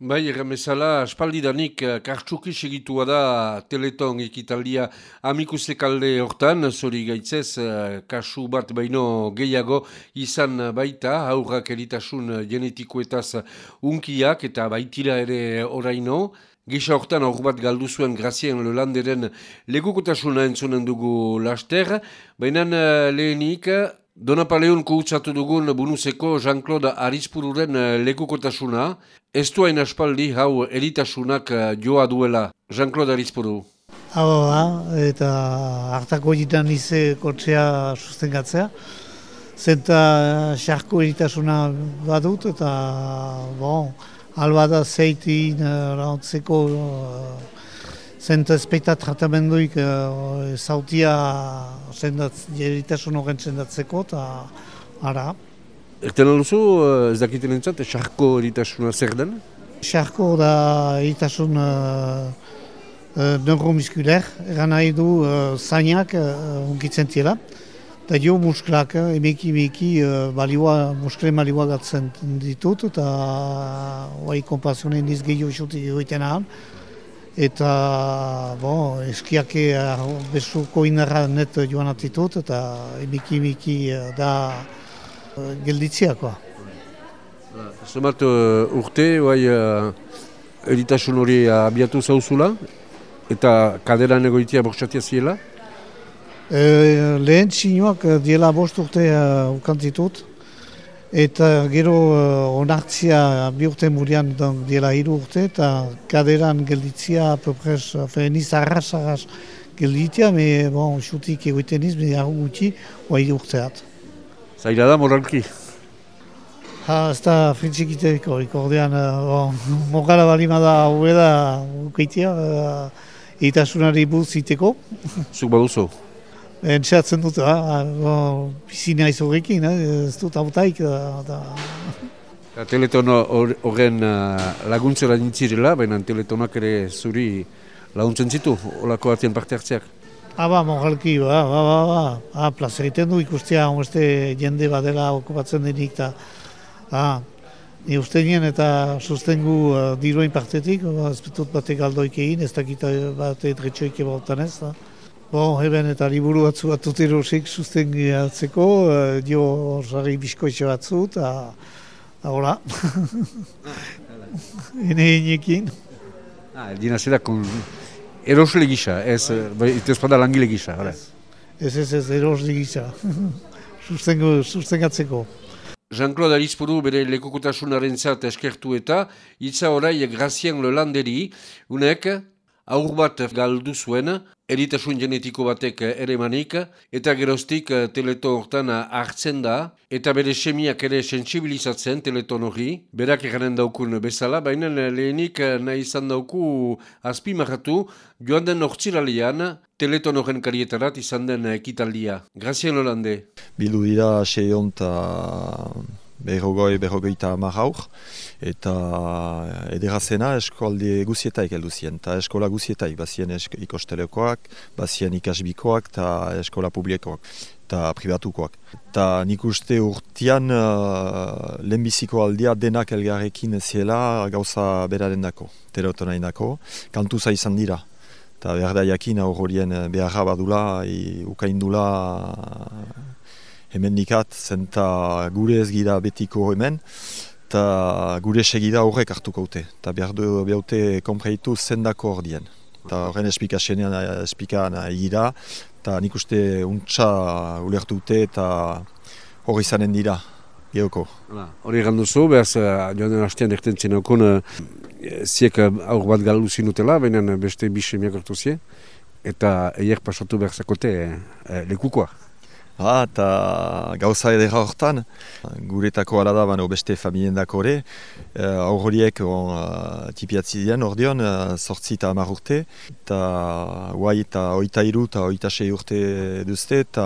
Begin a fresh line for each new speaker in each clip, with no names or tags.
Bai, erramezala, espaldidanik eh, kartsuki segitua da Teleton ekitaldia amikuse kalde hortan, zori gaitzez, eh, kasu bat baino gehiago izan baita, aurrak eritasun genetikoetaz unkiak eta baitira ere oraino. Gisa hortan aur bat galdu zuen grazien lelanderen legukotasuna entzunen dugu laster, baina eh, lehenik Donapaleon kuhutzatu dugun bunuzeko Jean-Claude Arizpururen eh, lekukotasuna, ez duain aspaldi hau eritasunak eh, joa duela Jean-Claude Arizpuru.
Hau da, eta hartako egiten ize kortzea sustengatzea. Zenta xarko eritasuna badut eta bon, alba da zeitin uh, zenta espeita tratamenduik uh, zautia zendat, jeritasun horren zendatzeko, eta ara.
Erten aluzu, eh, ez dakiten entzat, xarko eritasuna zer den?
Xarko da eritasun uh, uh, neuromuskuler, eran nahi du uh, zainak uh, unkitzen tira. Eta jo musklak, emeki emeki uh, balioa, muskle balioa gatzen ditut, eta uh, kompazionen izgeio xutik egiten ahal eta bon, eskiak besuko inarra net joan atitut eta emiki eh, da uh, gelditziakoa.
Zemat uh, urte, bai, uh, eritasun hori abiatu zauzula eta kaderan egoitia bortxatia ziela?
E, lehen txinuak diela bost urte uh, ukantitut, Eta gero uh, onartzia bi urte murian diela hiru urte eta kaderan gelditzia aproprez, niz arras arras gelditzia, me bon, xutik egoiten niz, me jarru gutxi, oa hiru urteat.
Zaila da moralki?
Ha, ez da frintzik iteriko, ikordean, uh, bon, morala balima da hori da ukeitia, uh, itasunari buruz iteko.
Zuk baduzu?
Entxeatzen dut, ah, bizina horrekin, ez dut autaik. Da,
da. Teleton horren uh, laguntzera nintzirela, baina teletonak ere zuri laguntzen zitu, olako artean parte hartzeak.
Aba, ah, mongalki, ba, ba, ba, ba. Ah, plaza egiten du ikustea, honbeste jende badela okupatzen denik, eta ah, ni uste nien eta sustengu uh, diruain partetik, ba, ez betut batek aldoik egin, ez dakita bat edretxoik ebaltan ez, da. Bon, eben eta liburu batzu bat dut erosik susten gehatzeko, uh, dio orzari bizkoitxe batzu, eta hola. Hene hinekin.
Ah, dina zera kon erosle gisa, ez, bai, ez espada langile gisa, gara.
Ez, ez, ez, erosle gisa. Sustengatzeko.
Jean-Claude Arizpuru bere lekukotasunaren zart eskertu eta hitza orai grazien lolanderi, unek aur bat galdu zuen, eritasun genetiko batek ere manik, eta geroztik eh, teleton hortan hartzen da, eta bere semiak ere sensibilizatzen teleton hori, berak eganen daukun bezala, baina lehenik eh, nahi izan dauku azpi marratu, joan den ortsiralian, teleton horren karietarat izan den ekitaldia. Grazien Holande.
Bildu dira seion berrogoi, berrogeita hamar aur, eta ederazena eskolde guzietaik heldu zien, eta eskola guzietaik, bazien esk ikostelekoak, bazien ikasbikoak, eta eskola publikoak, eta privatukoak. Eta nik uste urtean uh, lehenbiziko aldia denak elgarrekin ziela gauza beraren dako, terotonain dako, kantuza izan dira. Eta behar da jakin aurrorien beharra badula, ukaindula hemen nikat, zenta gure ez gira betiko hemen, eta gure segida horrek hartuko haute. Eta behar du behaute kompreitu zendako hor dien. Eta horren esplikazioan espikaan egira, eta nik uste untsa ulertu dute eta hori izanen dira. Geoko.
Hori egan duzu, behaz, uh, joan den hastean erten zenokon, uh, ziek aur bat galu zinutela, baina beste bisemiak hartu zie, eta eiek pasatu behar zakote uh, lekukoa.
Ha, eta gauza edera hortan, guretako ala da, bano beste familien dako ere, uh, aurroliek uh, tipiatzi dian, ordeon, uh, sortzi eta amar urte, eta guai eta oita iru eta oita sei urte duzte, eta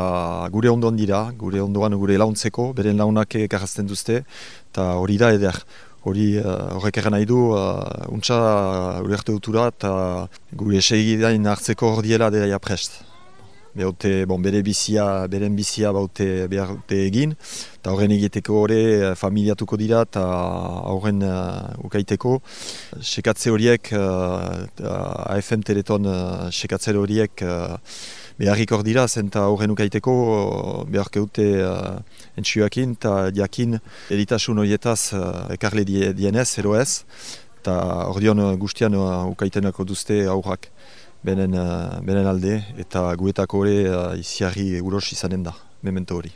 gure ondoan dira, gure ondoan gure launtzeko, beren launak ekarrazten duzte, eta hori da eder. Hori horrek uh, nahi du, uh, untsa uh, ulertu dutura eta gure segidain hartzeko hor diela dira prest. Behote, bon, bere bizia, beren bizia baute behar egin, eta horren egiteko hori eh, familiatuko dira eta horren uh, ukaiteko. Sekatze horiek, uh, AFM Teleton uh, sekatze horiek uh, beharrik hor dira, zenta horren ukaiteko behar keute uh, entxioakin eta diakin editasun horietaz uh, ekarle dienez, ero ez, eta hor dion guztian uh, ukaitenako duzte aurrak benen, uh, benen alde, eta guetako hori uh, iziarri uros izanen da, memento hori.